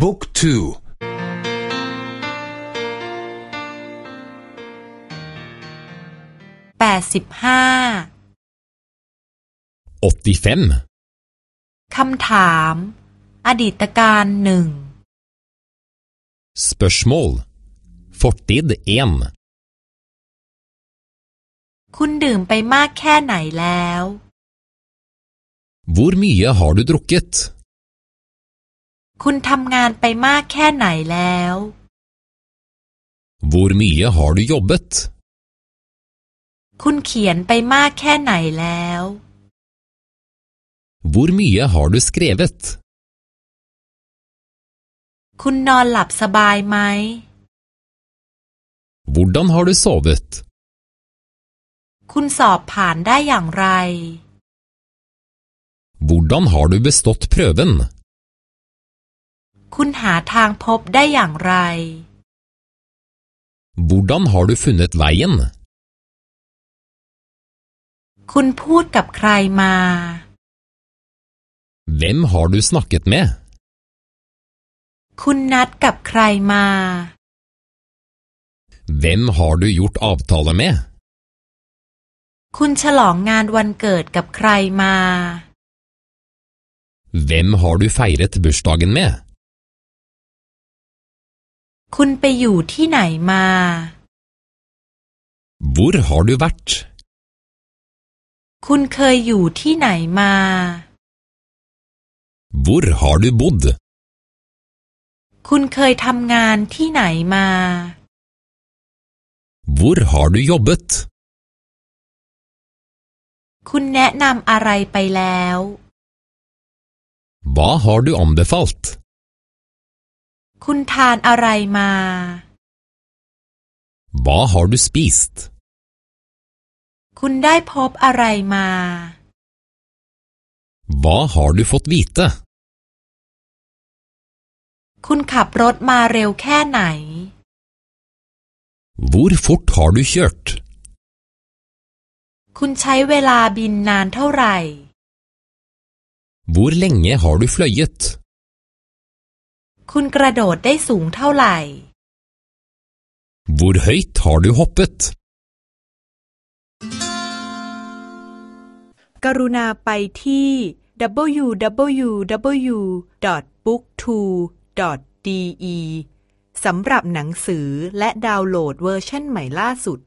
บุ๊กทูแปดสิบห้าคำถาม อดีตการหนึ่ง Spørsmål Fortid 1คุณดื่มไปมากแค่ไหนแล้ว Hvor mye har du drukket? คุณทำงานไปมากแค่ไหนแล้ว Hvor mye har du jobbet? คุณเขียนไปมากแค่ไหนแล้ว Hvor mye har du skrevet? คุณนอนหลับสบายไหม Hvordan har du sovet? คุณสอบผ่านได้อย่างไร Hvordan har du bestått prøven? คุณหาทางพบได้อย่างไร Hvordan har du funnet veien? คุณพูดกับใครมา Hvem har du snakket med? คุณนัดกับใครมา Hvem har du gjort avtale med? คุณฉลองงานวันเกิดกับใครมา Hvem har du feiret bursdagen med? คุณไปอยู่ที่ไหนมา Hvor har du vært? คุณเคยอยู่ที่ไหนมา Hvor har du bodd? คุณเคยทำงานที่ไหนมา Hvor har du jobbet? คุณแนะนำอะไรไปแล้ว Hva har du anbefalt? คุณทานอะไรมา Hva har du spist? คุณได้พบอะไรมา Hva har du fått vite? คุณขับรถมาเร็วแค่ไหน Hvor fort har du kjørt? คุณใช้เวลาบินนานเท่าไหร่ Hvor lenge har du fløyet? คุณกระโดดได้สูงเท่าไหร่ Hvor høyt har du hoppet? กรุณาไปที่ www.booktwo.de สำหรับหนังสือและดาวน์โหลดเวอร์ชันใหม่ล่าสุด